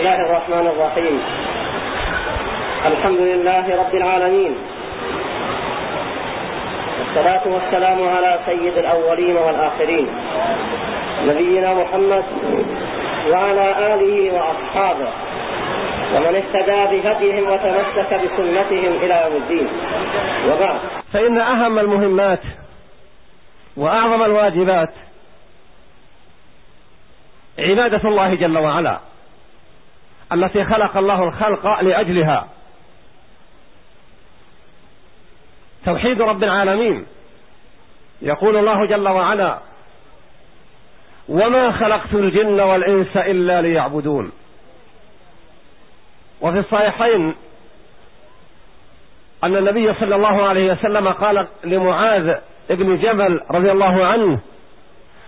الله الرحمن الرحيم. الحمد لله رب العالمين. والصلاة والسلام على سيد الأولين والآخرين. نبينا محمد وعلى آله وأصحابه. ومن اهتدى بهديهم وتمسك بسنتهم إلى يوم الدين. وبعد. فإن أهم المهمات وأعظم الواجبات عبادة الله جل وعلا. التي خلق الله الخلق لأجلها. توحيد رب العالمين. يقول الله جل وعلا وما خلقت الجن والإنس إلا ليعبدون. وفي الصحيحين أن النبي صلى الله عليه وسلم قال لمعاذ ابن جبل رضي الله عنه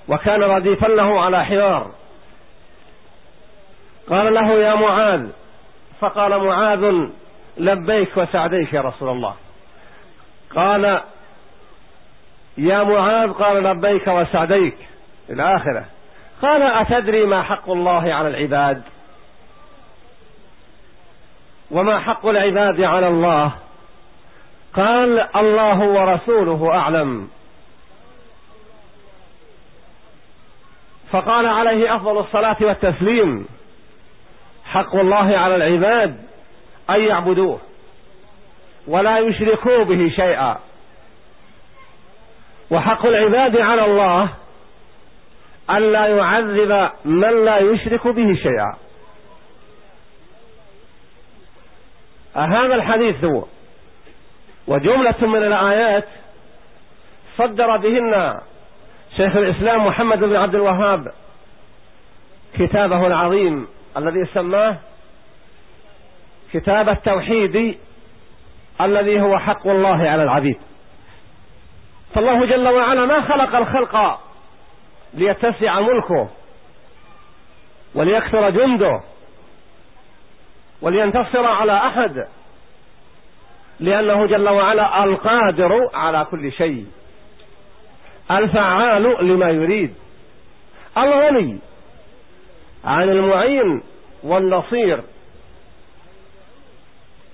وكان رديفا له على حمار قال له يا معاذ فقال معاذ لبيك وسعديك يا رسول الله. قال يا معاذ قال لبيك وسعديك إلى آخره. قال أتدري ما حق الله على العباد؟ وما حق العباد على الله؟ قال الله ورسوله أعلم. فقال عليه أفضل الصلاة والتسليم. حق الله على العباد أن يعبدوه ولا يشركوا به شيئا. وحق العباد على الله ألا يعذب من لا يشرك به شيئا. هذا الحديث هو. وجملة من الآيات صدر بهن شيخ الإسلام محمد بن عبد الوهاب كتابه العظيم الذي سماه كتاب التوحيد الذي هو حق الله على العبيد. فالله جل وعلا ما خلق الخلق ليتسع ملكه وليكثر جنده ولينتصر على أحد لأنه جل وعلا القادر على كل شيء الفعال لما يريد الغني. عن المعين والنصير.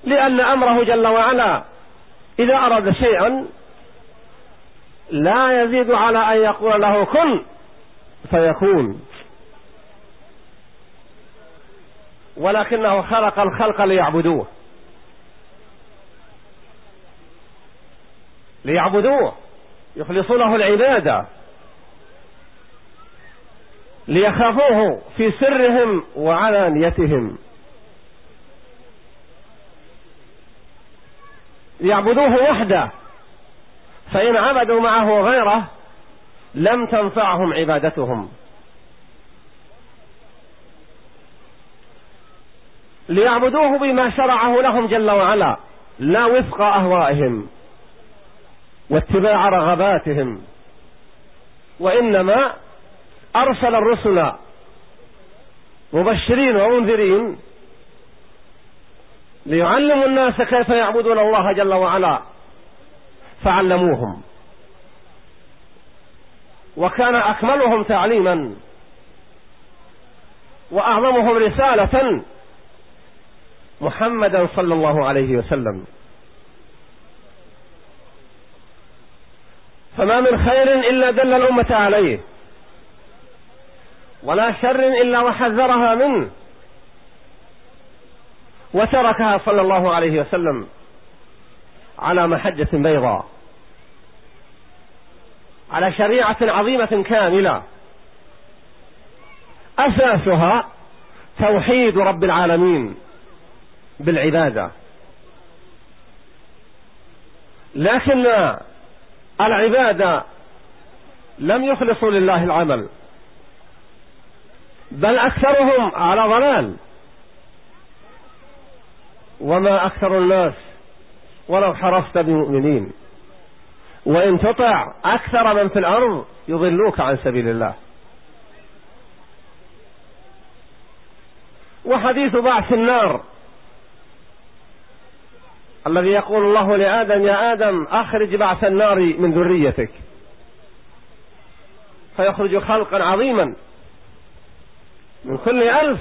لأن أمره جل وعلا إذا أراد شيئا لا يزيد على أن يقول له كن فيكون. ولكنه خلق الخلق ليعبدوه. ليعبدوه يخلصوا له العبادة. ليخافوه في سرهم وعلانيتهم. ليعبدوه وحده فإن عبدوا معه غيره لم تنفعهم عبادتهم. ليعبدوه بما شرعه لهم جل وعلا لا وفق أهوائهم واتباع رغباتهم وإنما أرسل الرسل مبشرين ومنذرين ليعلموا الناس كيف يعبدون الله جل وعلا فعلموهم. وكان أكملهم تعليما وأعظمهم رسالة محمدا صلى الله عليه وسلم. فما من خير إلا دل الأمة عليه. ولا شر إلا وحذرها منه. وتركها صلى الله عليه وسلم على محجة بيضاء. على شريعة عظيمة كاملة. أساسها توحيد رب العالمين بالعبادة. لكن العبادة لم يخلصوا لله العمل. بل أكثرهم على ضلال. وما أكثر الناس ولو حرصت بمؤمنين. وإن تطع أكثر من في الأرض يضلوك عن سبيل الله. وحديث بعث النار. الذي يقول الله لآدم يا آدم أخرج بعث النار من ذريتك. فيخرج خلقا عظيما. من كل ألف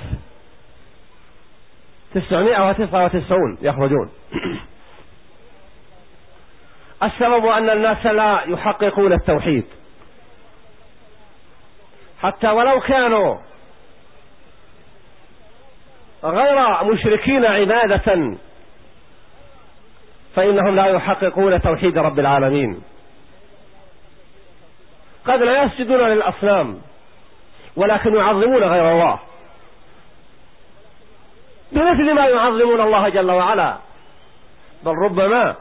تسعمائة وتسعة وتسعون يخرجون. السبب أن الناس لا يحققون التوحيد. حتى ولو كانوا غير مشركين عبادة فإنهم لا يحققون توحيد رب العالمين. قد لا يسجدون للأصنام ولكن يعظمون غير الله. بمثل ما يعظمون الله جل وعلا. بل ربما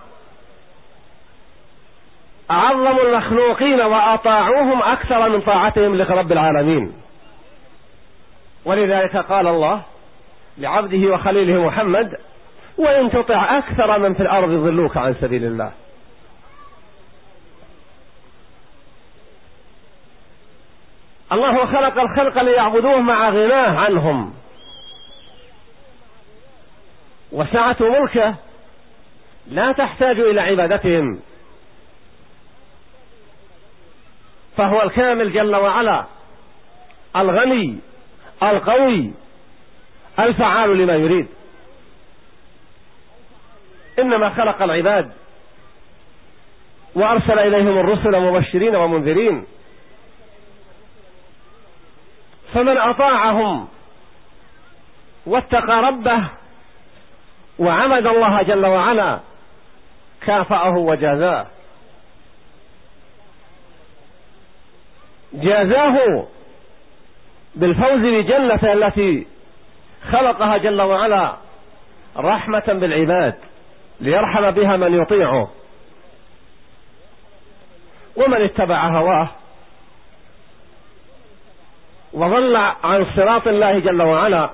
عظموا المخلوقين وأطاعوهم أكثر من طاعتهم لرب العالمين. ولذلك قال الله لعبده وخليله محمد وإن تطع أكثر من في الأرض ضلوك عن سبيل الله. الله خلق الخلق ليعبدوه مع غناه عنهم. وسعة ملكه لا تحتاج إلى عبادتهم. فهو الكامل جل وعلا الغني القوي الفعال لما يريد. إنما خلق العباد وأرسل إليهم الرسل مبشرين ومنذرين. فمن أطاعهم واتقى ربه وعمد الله جل وعلا كافأه وجازاه. جازاه بالفوز بجنة التي خلقها جل وعلا رحمة بالعباد ليرحم بها من يطيعه. ومن اتبع هواه وضل عن صراط الله جل وعلا.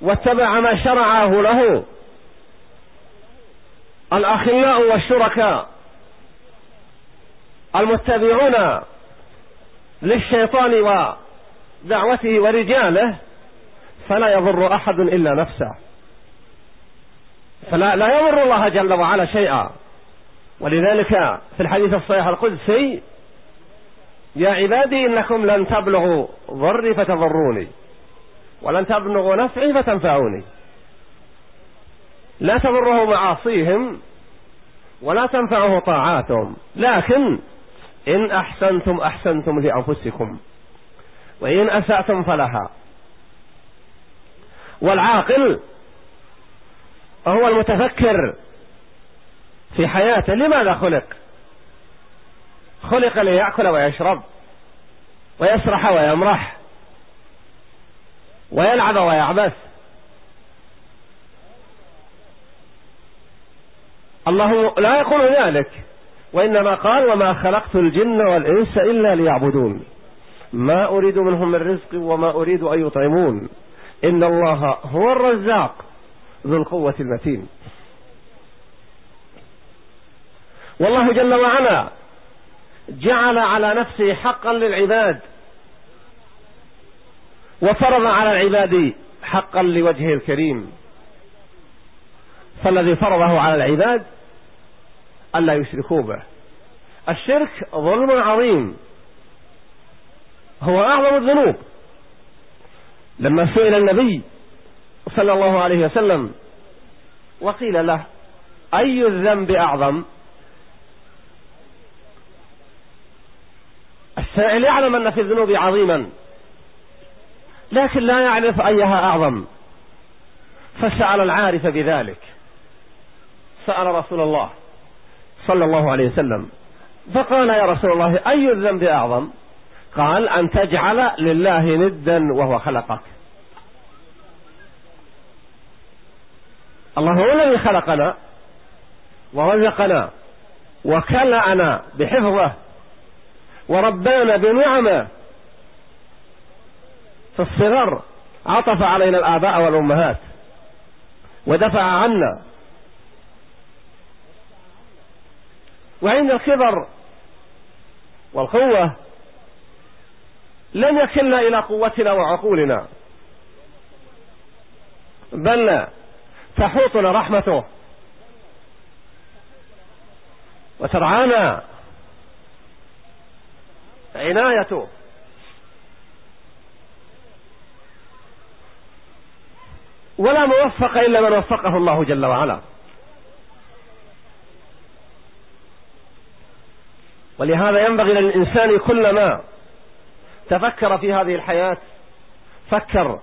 واتبع ما شرعه له. الأخلاء والشركاء. المتبعون للشيطان ودعوته ورجاله فلا يضر أحد إلا نفسه. فلا لا يضر الله جل وعلا شيئا. ولذلك في الحديث الصحيح القدسي يا عبادي إنكم لن تبلغوا ضري فتضروني ولن تبلغوا نفعي فتنفعوني. لا تضره معاصيهم ولا تنفعه طاعاتهم لكن إن أحسنتم أحسنتم لأنفسكم وإن أسأتم فلها. والعاقل هو المتفكر في حياته لماذا خلق؟ خلق ليأكل ويشرب ويسرح ويمرح ويلعب ويعبث. الله لا يقول ذلك وإنما قال وما خلقت الجن والإنس إلا ليعبدون. ما أريد منهم من رزق وما أريد أن يطعمون. إن الله هو الرزاق ذو القوة المتين. والله جل وعلا جعل على نفسه حقا للعباد. وفرض على العباد حقا لوجهه الكريم. فالذي فرضه على العباد ألا يشركوا به. الشرك ظلم عظيم. هو أعظم الذنوب. لما سئل النبي صلى الله عليه وسلم وقيل له أي الذنب أعظم؟ السائل يعلم أن في الذنوب عظيما. لكن لا يعرف أيها أعظم. فسأل العارف بذلك. سأل رسول الله صلى الله عليه وسلم. فقال يا رسول الله أي الذنب أعظم؟ قال أن تجعل لله ندا وهو خلقك. الله هو الذي خلقنا ورزقنا وكلأنا بحفظه. وربانا بنعمة. في الصغر عطف علينا الآباء والأمهات. ودفع عنا. وعند الكبر والقوة لم يكلنا إلى قوتنا وعقولنا. بل تحوطنا رحمته. وترعانا عنايته ولا موفق إلا من وفقه الله جل وعلا. ولهذا ينبغي للإنسان كلما تفكر في هذه الحياة فكر.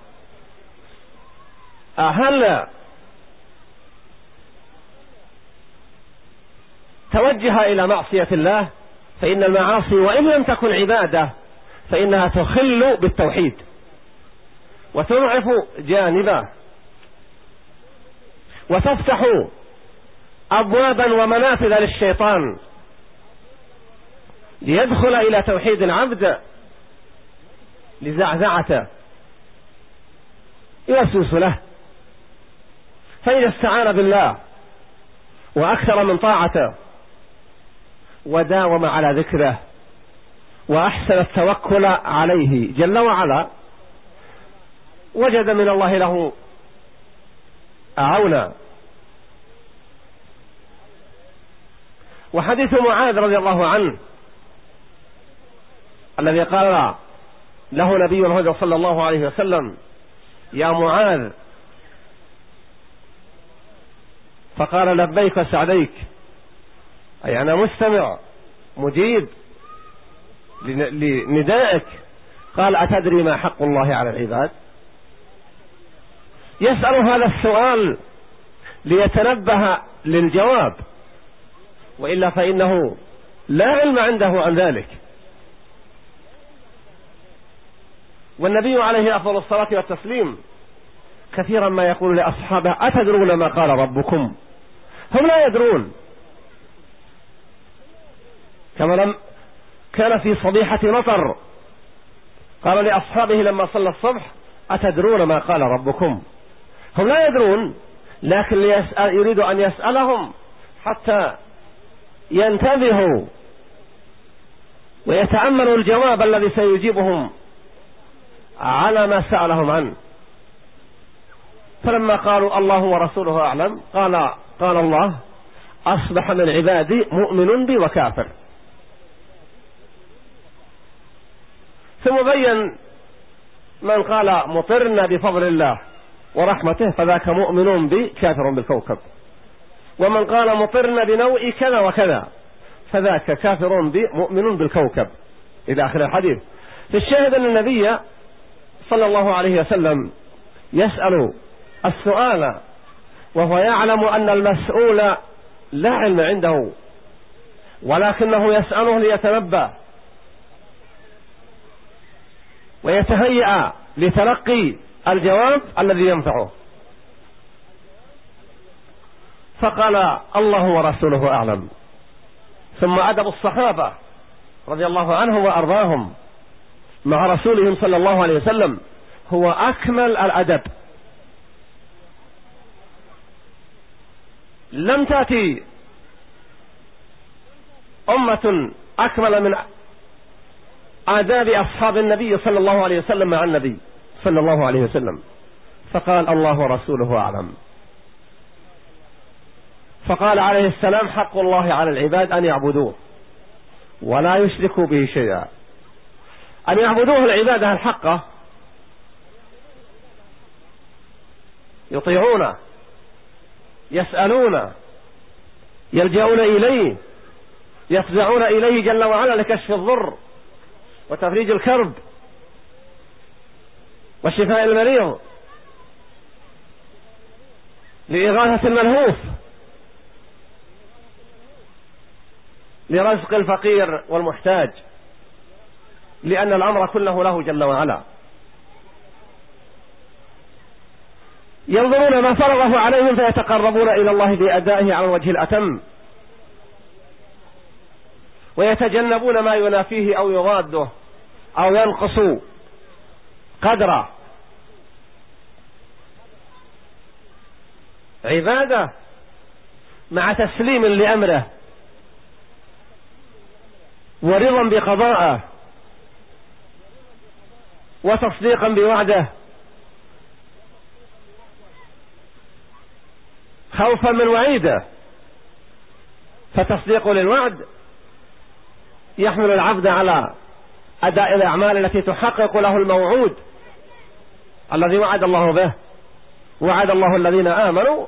هل توجه إلى معصية الله؟ فإن المعاصي وإن لم تكن عبادة فإنها تخل بالتوحيد. وتضعف جانبه وتفتح أبوابا ومنافذ للشيطان. ليدخل إلى توحيد العبد. لزعزعته يوسوس له. فإذا استعان بالله. وأكثر من طاعته. وداوم على ذكره وأحسن التوكل عليه جل وعلا وجد من الله له عونا وحديث معاذ رضي الله عنه الذي قال له نبي الهدى صلى الله عليه وسلم يا معاذ. فقال لبيك سعديك أي أنا مستمع مجيب لندائك. قال أتدري ما حق الله على العباد؟ يسأل هذا السؤال ليتنبه للجواب. وإلا فإنه لا علم عنده عن ذلك. والنبي عليه أفضل الصلاة والتسليم كثيرا ما يقول لأصحابه أتدرون ما قال ربكم؟ هم لا يدرون. كما لم كان في صبيحة مطر. قال لأصحابه لما صلى الصبح أتدرون ما قال ربكم؟ هم لا يدرون لكن ليسأل يريد أن يسألهم حتى ينتبهوا ويتأملوا الجواب الذي سيجيبهم على ما سألهم عنه. فلما قالوا الله ورسوله أعلم قال قال الله أصبح من عبادي مؤمن بي وكافر. ثم بين من قال مطرنا بفضل الله ورحمته فذاك مؤمن بي كافر بالكوكب. ومن قال مطرنا بنوء كذا وكذا فذاك كافر بي مؤمن بالكوكب. إلى آخر الحديث. في الشاهد أن النبي صلى الله عليه وسلم يسأل السؤال وهو يعلم أن المسؤول لا علم عنده ولكنه يسأله ليتنبأ ويتهيأ لتلقي الجواب الذي ينفعه. فقال الله ورسوله أعلم. ثم أدب الصحابة رضي الله عنهم وأرضاهم مع رسولهم صلى الله عليه وسلم. هو أكمل الأدب. لم تأتي أمة أكمل من آداب أصحاب النبي صلى الله عليه وسلم مع النبي صلى الله عليه وسلم. فقال الله ورسوله أعلم. فقال عليه السلام حق الله على العباد أن يعبدوه ولا يشركوا به شيئا. أن يعبدوه العبادة الحقة يطيعونه يسألونه يلجؤون إليه يفزعون إليه جل وعلا لكشف الضر. وتفريج الكرب وشفاء المريض لإغاثة الملهوف لرزق الفقير والمحتاج لأن الأمر كله له جل وعلا. ينظرون ما فرضه عليهم فيتقربون إلى الله بأدائه على الوجه الأتم. ويتجنبون ما ينافيه أو يضاده. أو ينقص قدره. عبادة مع تسليم لأمره ورضا بقضاءه وتصديقا بوعده. خوفا من وعيده فتصديق للوعد يحمل العبد على أداء الأعمال التي تحقق له الموعود الذي وعد الله به. وعد الله الذين آمنوا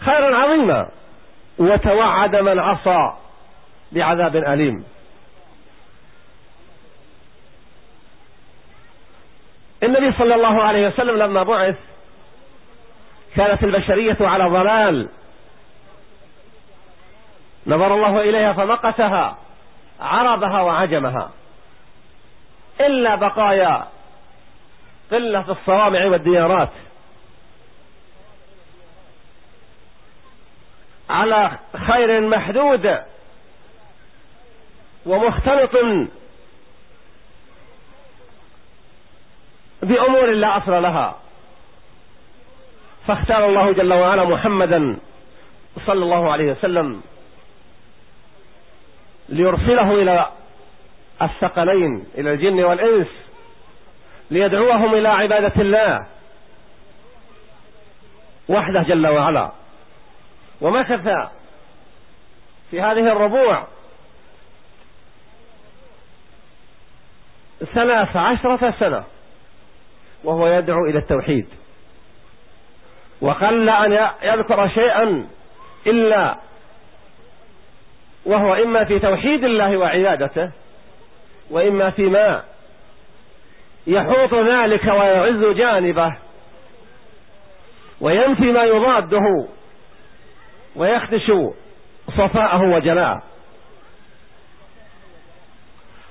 خيرا عظيما. وتوعد من عصى بعذاب أليم. النبي صلى الله عليه وسلم لما بعث كانت البشرية على ضلال. نظر الله إليها فمقتها عربها وعجمها. إلا بقايا قلة الصوامع والديارات على خير محدود ومختلط بأمور لا أصل لها. فاختار الله جل وعلا محمدا صلى الله عليه وسلم ليرسله إلى الثقلين إلى الجن والإنس ليدعوهم إلى عبادة الله وحده جل وعلا. ومكث في هذه الربوع ثلاث عشرة سنة وهو يدعو إلى التوحيد. وقل أن يذكر شيئا إلا وهو إما في توحيد الله وعبادته وإما فيما يحوط ذلك ويعز جانبه. وينفي ما يضاده. ويخدش صفاءه وجلاءه.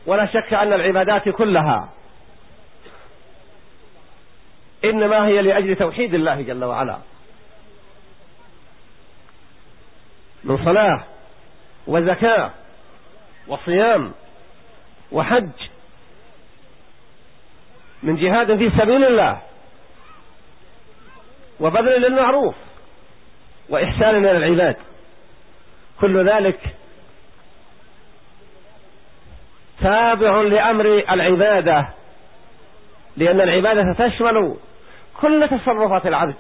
ولا شك أن العبادات كلها إنما هي لأجل توحيد الله جل وعلا. من صلاة وزكاة وصيام. وحج من جهاد في سبيل الله وبذل للمعروف وإحسان إلى العباد. كل ذلك تابع لأمر العبادة لأن العبادة تشمل كل تصرفات العبد.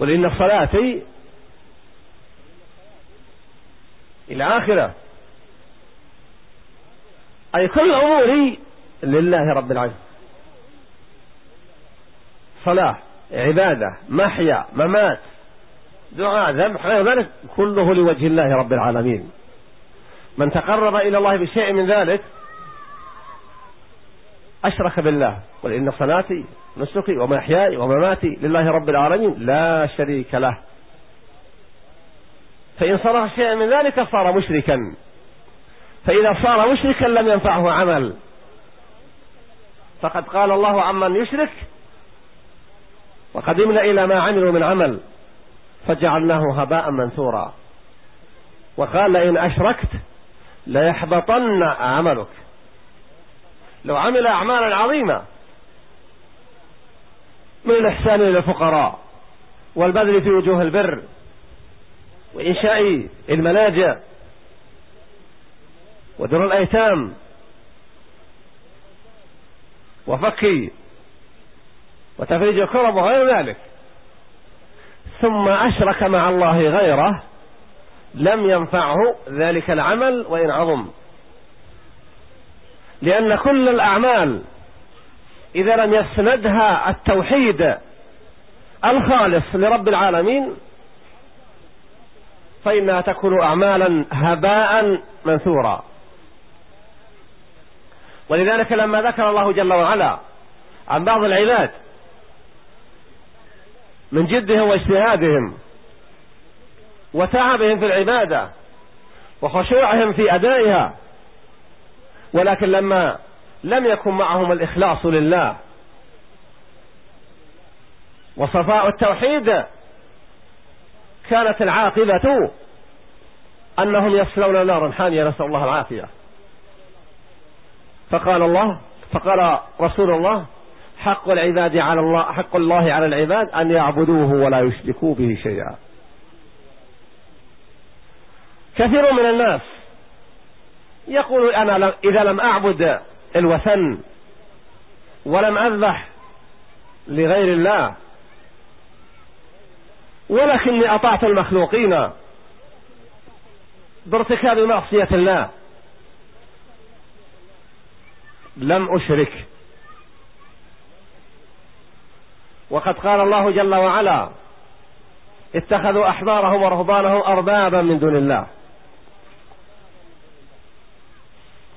قل إن صلاتي إلى آخرة. أي كل أموري لله رب العالمين. صلاة عبادة محيا ممات دعاء ذبح غير ذلك كله لوجه الله رب العالمين. من تقرب إلى الله بشيء من ذلك أشرك بالله. قل إن صلاتي نسكي ومحياي ومماتي لله رب العالمين. لا شريك له. فإن صرف شيئا من ذلك صار مشركا. فإذا صار مشركا لم ينفعه عمل. فقد قال الله عمن يشرك وقدمنا إلى ما عملوا من عمل فجعلناه هباء منثورا. وقال لئن أشركت ليحبطن عملك. لو عمل أعمالا عظيمة من الإحسان إلى الفقراء والبذل في وجوه البر وإنشاء الملاجئ ودر الأيتام وفك وتفريج الكرب وغير ذلك. ثم أشرك مع الله غيره لم ينفعه ذلك العمل وإن عظم. لأن كل الأعمال إذا لم يسندها التوحيد الخالص لرب العالمين فإنها تكون أعمالا هباء منثورا. ولذلك لما ذكر الله جل وعلا عن بعض العباد من جدهم واجتهادهم وتعبهم في العبادة وخشوعهم في أدائها ولكن لما لم يكن معهم الإخلاص لله وصفاء التوحيد كانت العاقبة أنهم يصلون نارا حامية نسأل الله العافية. فقال الله فقال رسول الله حق العباد على الله حق الله على العباد أن يعبدوه ولا يشركوا به شيئا. كثير من الناس يقول أنا إذا لم أعبد الوثن ولم أذبح لغير الله ولكني أطعت المخلوقين بارتكاب معصية الله. لم أشرك. وقد قال الله جل وعلا اتخذوا أحبارهم ورهبانهم أربابا من دون الله.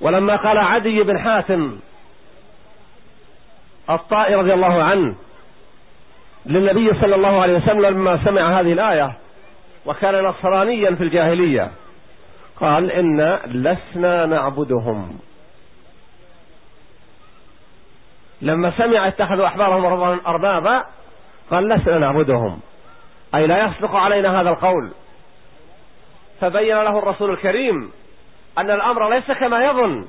ولما قال عدي بن حاتم الطائي رضي الله عنه للنبي صلى الله عليه وسلم لما سمع هذه الآية وكان نصرانيا في الجاهلية قال إن لسنا نعبدهم. لما سمع اتخذوا أحبارهم أربابا قال لسنا نعبدهم. أي لا يصدق علينا هذا القول. فبين له الرسول الكريم أن الأمر ليس كما يظن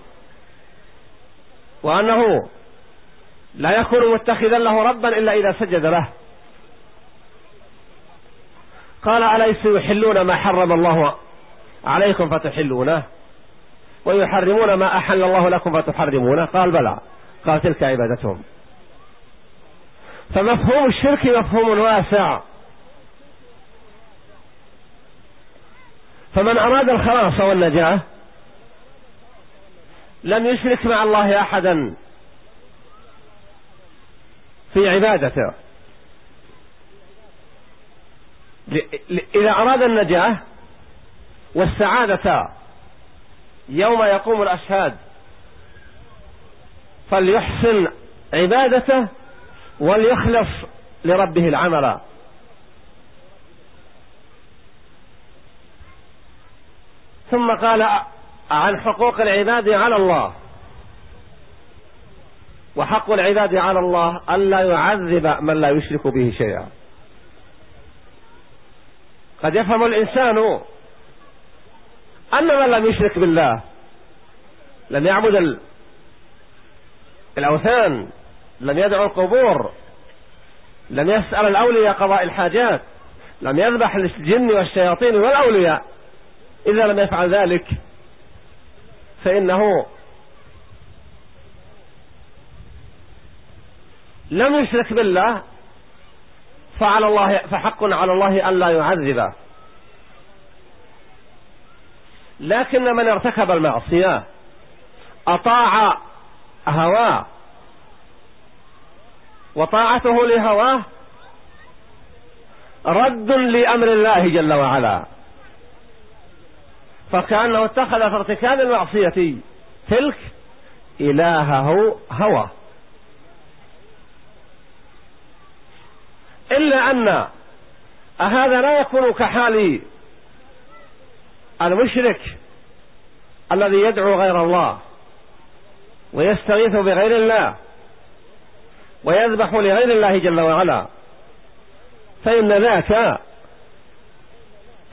وأنه لا يكون متخذا له ربا إلا إذا سجد له. قال أليس يحلون ما حرم الله عليكم فتحلونه؟ ويحرمون ما أحل الله لكم فتحرمونه؟ قال بلى. قال تلك عبادتهم. فمفهوم الشرك مفهوم واسع. فمن أراد الخلاص والنجاة لم يشرك مع الله أحدا في عبادته. إذا أراد النجاة والسعادة يوم يقوم الأشهاد فليحسن عبادته وليخلص لربه العمل. ثم قال عن حقوق العباد على الله. وحق العباد على الله ألا يعذب من لا يشرك به شيئا. قد يفهم الإنسان أن من لم يشرك بالله لم يعبد الأوثان لم يدعو القبور لم يسأل الأولياء قضاء الحاجات لم يذبح للجن والشياطين والأولياء إذا لم يفعل ذلك فإنه لم يشرك بالله فعلى الله فحق على الله ألا يعذبه لكن من ارتكب المعصية أطاع هواه وطاعته لهواه رد لأمر الله جل وعلا. فكأنه اتخذ في ارتكاب المعصية تلك إلهه هوى إلا أن هذا لا يكون كحال المشرك الذي يدعو غير الله ويستغيث بغير الله ويذبح لغير الله جل وعلا فإن ذاك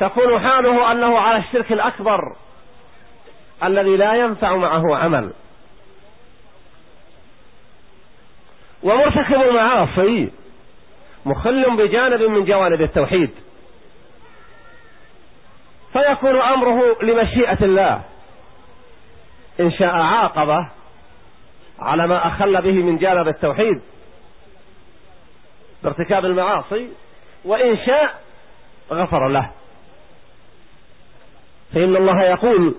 تكون حاله أنه على الشرك الأكبر الذي لا ينفع معه عمل. ومرتكب المعاصي مخل بجانب من جوانب التوحيد. فيكون أمره لمشيئة الله. إن شاء عاقبه على ما أخل به من جانب التوحيد. بارتكاب المعاصي وإن شاء غفر له. فإن الله يقول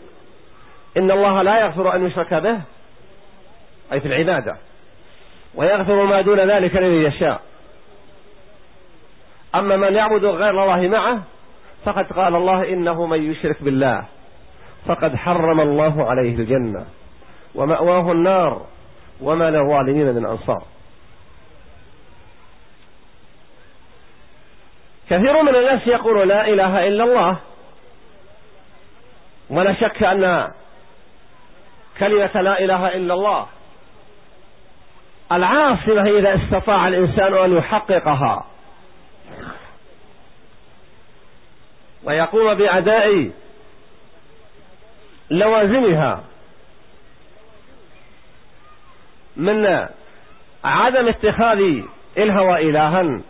إن الله لا يغفر أن يشرك به أي في العبادة. ويغفر ما دون ذلك لمن يشاء. أما من يعبد غير الله معه فقد قال الله إنه من يشرك بالله. فقد حرم الله عليه الجنة ومأواه النار وما للظالمين من أنصار. كثير من الناس يقول لا إله إلا الله ولا شك أن كلمة لا إله إلا الله العاصمة إذا استطاع الإنسان أن يحققها. ويقوم بأداء لوازمها من عدم اتخاذ الهوى إلها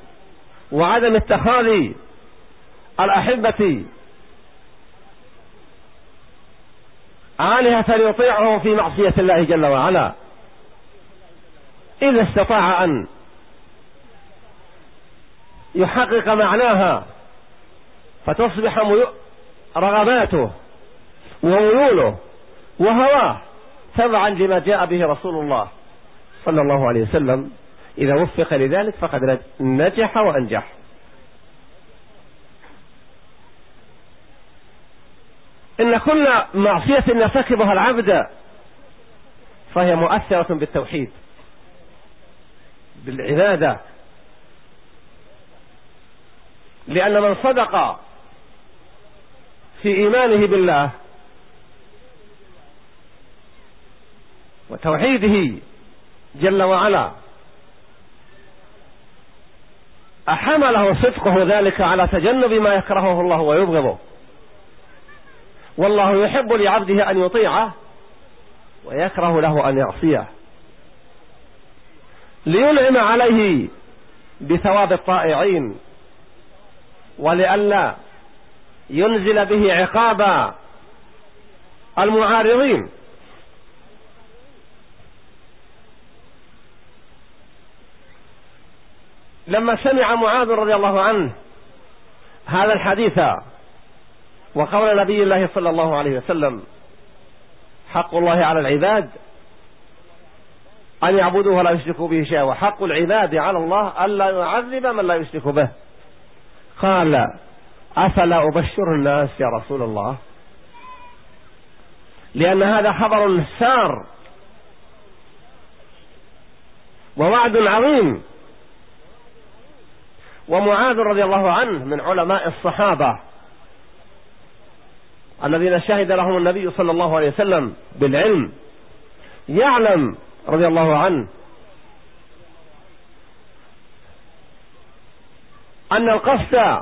وعدم اتخاذ الأحبة آلهة يطيعهم في معصية الله جل وعلا. إذا استطاع أن يحقق معناها فتصبح رغباته وميوله وهواه تبعا لما جاء به رسول الله صلى الله عليه وسلم. إذا وفق لذلك فقد نجح وأنجح. إن كل معصية يرتكبها العبد فهي مؤثرة بالتوحيد بالعبادة. لأن من صدق في إيمانه بالله وتوحيده جل وعلا أحمله صدقه ذلك على تجنب ما يكرهه الله ويبغضه. والله يحب لعبده أن يطيعه ويكره له أن يعصيه. لينعم عليه بثواب الطائعين ولئلا ينزل به عقاب المعارضين. لما سمع معاذ رضي الله عنه هذا الحديث وقول نبي الله صلى الله عليه وسلم حق الله على العباد أن يعبدوه ولا يشركوا به شيئا وحق العباد على الله ألا يعذب من لا يشرك به. قال أفلا أبشر الناس يا رسول الله؟ لأن هذا خبر سار ووعد عظيم. ومعاذ رضي الله عنه من علماء الصحابة الذين شهد لهم النبي صلى الله عليه وسلم بالعلم. يعلم رضي الله عنه أن القصد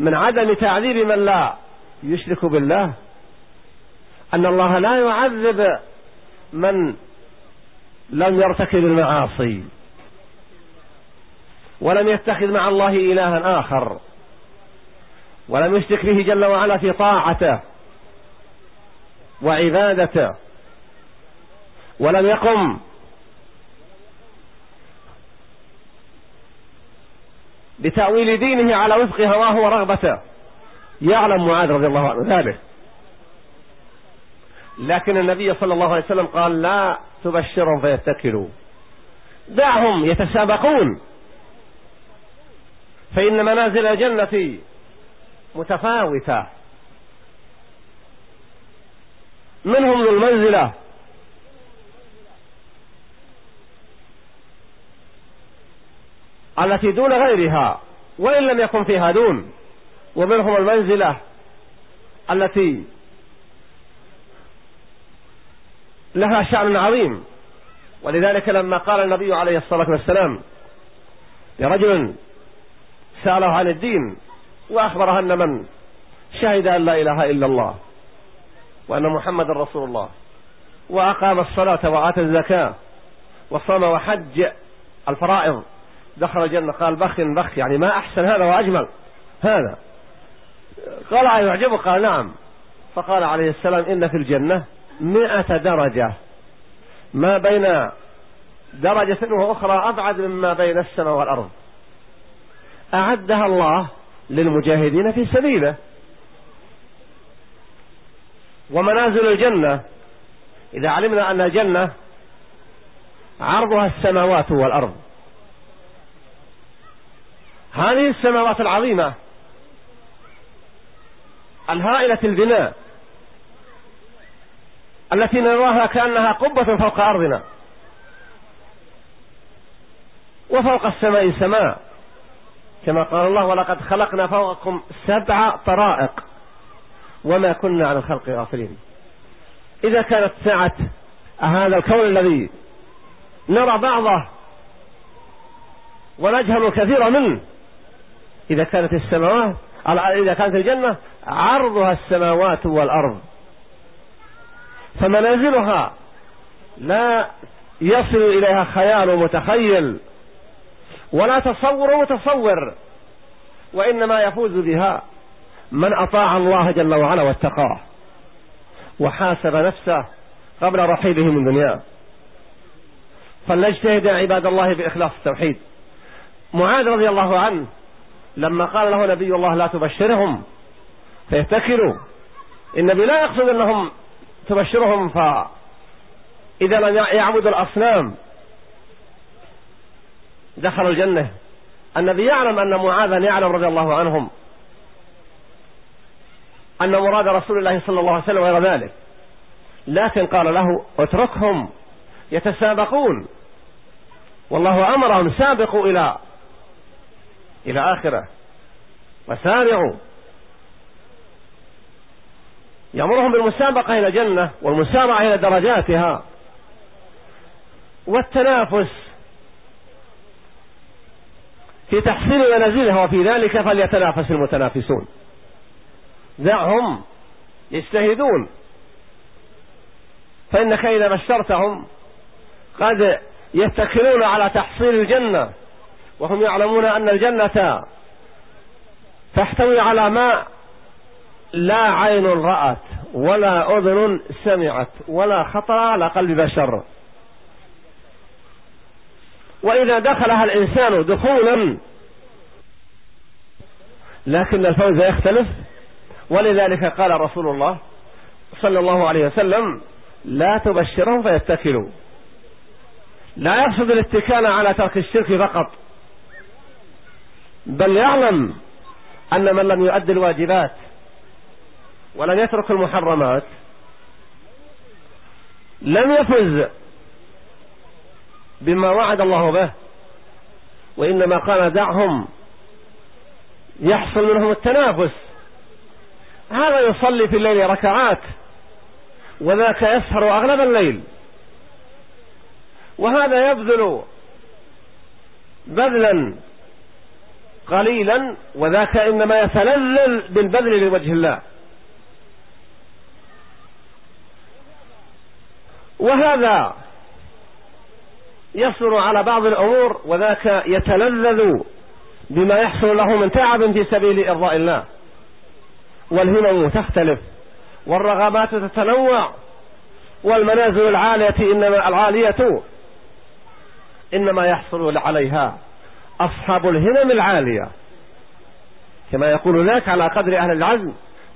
من عدم تعذيب من لا يشرك بالله أن الله لا يعذب من لم يرتكب المعاصي ولم يتخذ مع الله إلها آخر ولم يشرك به جل وعلا في طاعته وعبادته ولم يقم بتأويل دينه على وفق هواه ورغبته يعلم معاذ رضي الله عنه ذلك. لكن النبي صلى الله عليه وسلم قال لا تبشرهم فيتكلوا. دعهم يتسابقون. فإن منازل الجنة متفاوتة. منهم ذو المنزلة التي دون غيرها وإن لم يكن فيها دون. ومنهم المنزلة التي لها شأن عظيم. ولذلك لما قال النبي عليه الصلاة والسلام لرجل سأله عن الدين وأخبره أن من شهد أن لا إله إلا الله وأن محمد رسول الله وأقام الصلاة وآتى الزكاة وصام وحج الفرائض. دخل الجنة قال بخ بخ يعني ما أحسن هذا وأجمل. هذا. قال أيعجبك قال نعم. فقال عليه السلام إن في الجنة مئة درجة. ما بين درجة وأخرى أبعد مما بين السماء والأرض. أعدها الله للمجاهدين في سبيله. ومنازل الجنة إذا علمنا أن الجنة عرضها السماوات والأرض. هذه السماوات العظيمة الهائلة البناء التي نراها كأنها قبة فوق أرضنا وفوق السماء سماء. كما قال الله ولقد خلقنا فوقكم سبع طرائق وما كنا على الخلق غافلين. إذا كانت سعة هذا الكون الذي نرى بعضه ونجهل الكثير منه إذا كانت السماوات إذا كانت الجنة عرضها السماوات والأرض. فمنازلها لا يصل إليها خيال متخيل ولا تصور متصور وإنما يفوز بها من أطاع الله جل وعلا واتقاه وحاسب نفسه قبل رحيله من دنياه. فلنجتهد عباد الله بإخلاص التوحيد. معاذ رضي الله عنه لما قال له نبي الله لا تبشرهم فيتكلوا النبي لا يقصد أنهم تبشرهم فإذا لم يعبدوا الأصنام دخلوا الجنة. النبي يعلم أن معاذا يعلم رضي الله عنهم أن مراد رسول الله صلى الله عليه وسلم غير ذلك. لكن قال له اتركهم يتسابقون. والله أمرهم سابقوا إلى إلى آخرة. وسارعوا. يأمرهم بالمسابقة إلى الجنة والمسارعة إلى درجاتها. والتنافس. في تحصيل منازلها وفي ذلك فليتنافس المتنافسون. دعهم. يجتهدون. فإنك إذا بشرتهم قد يتكلون على تحصيل الجنة. وهم يعلمون أن الجنة تحتوي على ما لا عين رأت ولا أذن سمعت ولا خطر على قلب بشر. وإذا دخلها الإنسان دخولا لكن الفوز يختلف. ولذلك قال رسول الله صلى الله عليه وسلم لا تبشرهم فيتكلوا. لا يقصد الاتكال على ترك الشرك فقط. بل يعلم أن من لم يؤدي الواجبات ولم يترك المحرمات لم يفز بما وعد الله به وإنما قال دعهم يحصل منهم التنافس. هذا يصلي في الليل ركعات وذاك يسهر أغلب الليل. وهذا يبذل بذلا قليلا وذاك إنما يتلذذ بالبذل لوجه الله. وهذا يصبر على بعض الأمور وذاك يتلذذ بما يحصل له من تعب في سبيل إرضاء الله. والهمم تختلف والرغبات تتنوع والمنازل العالية إنما العالية إنما يحصل عليها. أصحاب الهمم العالية. كما يقول ذاك على قدر أهل العزم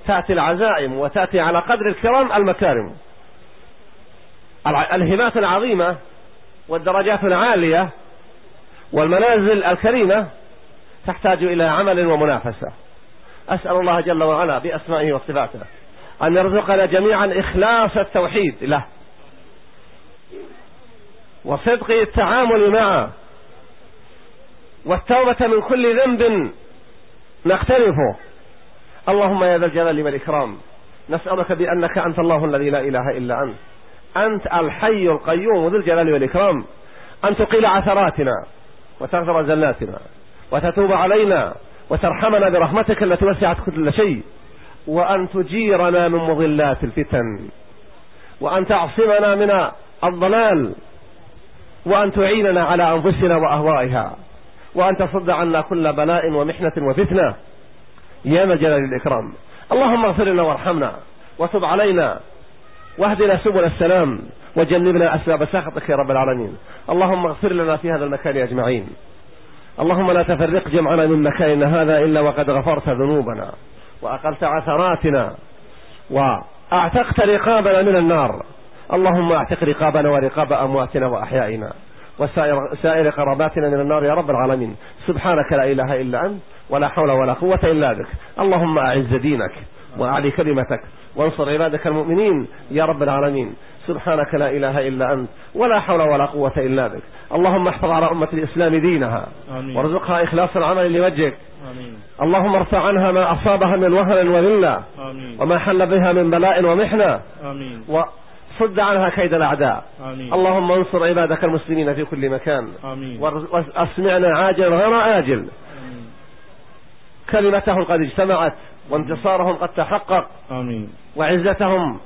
تأتي العزائم وتأتي على قدر الكرام المكارم. الهمات العظيمة والدرجات العالية والمنازل الكريمة تحتاج إلى عمل ومنافسة. أسأل الله جل وعلا بأسمائه وصفاته أن يرزقنا جميعا إخلاص التوحيد له. وصدق التعامل معه. والتوبة من كل ذنب نقترفه اللهم يا ذا الجلال والإكرام نسألك بأنك أنت الله الذي لا إله إلا أنت. أنت الحي القيوم ذو الجلال والإكرام. أن تقيل عثراتنا وتغفر زلاتنا وتتوب علينا وترحمنا برحمتك التي وسعت كل شيء. وأن تجيرنا من مضلات الفتن. وأن تعصمنا من الضلال. وأن تعيننا على أنفسنا وأهوائها. وأن تصد عنا كل بلاء ومحنة وفتنة. يا ذا الإكرام اللهم اغفر لنا وارحمنا وتب علينا واهدنا سبل السلام وجنبنا أسباب سخطك يا رب العالمين. اللهم اغفر لنا في هذا المكان أجمعين. اللهم لا تفرق جمعنا من مكاننا هذا إلا وقد غفرت ذنوبنا وأقلت عثراتنا وأعتقت رقابنا من النار. اللهم اعتق رقابنا ورقاب أمواتنا وأحيائنا. وسائر سائر قراباتنا من النار يا رب العالمين. سبحانك لا إله إلا أنت ولا حول ولا قوة إلا بك. اللهم أعز دينك وأعلي كلمتك وانصر عبادك المؤمنين يا رب العالمين. سبحانك لا إله إلا أنت ولا حول ولا قوة إلا بك. اللهم احفظ على أمة الإسلام دينها آمين. وارزقها إخلاص العمل لوجهك. آمين. اللهم ارفع عنها ما أصابها من وهن وذلة وما حل بها من بلاء ومحنة. آمين. وصد عنها كيد الأعداء آمين. اللهم انصر عبادك المسلمين في كل مكان آمين. واسمعنا عاجل غير آجل آمين. كلمتهم قد اجتمعت وانتصارهم قد تحقق آمين وعزتهم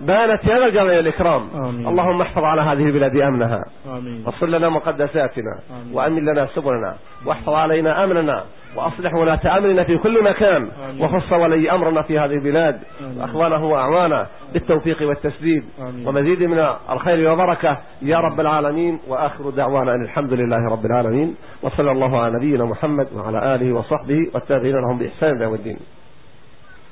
بانت يا ذا الجلال والإكرام آمين. اللهم احفظ على هذه البلاد أمنها آمين. واصل لنا مقدساتنا آمين. وأمن لنا سبلنا واحفظ علينا أمننا وأصلح ولاة أمرنا في كل مكان. وخص ولي أمرنا في هذه البلاد. وأخوانه وأعوانه بالتوفيق والتسديد ومزيد من الخير والبركة يا رب العالمين. وآخر دعوانا أن الحمد لله رب العالمين. وصلى الله على نبينا محمد وعلى آله وصحبه والتابعين لهم بإحسان يوم الدين.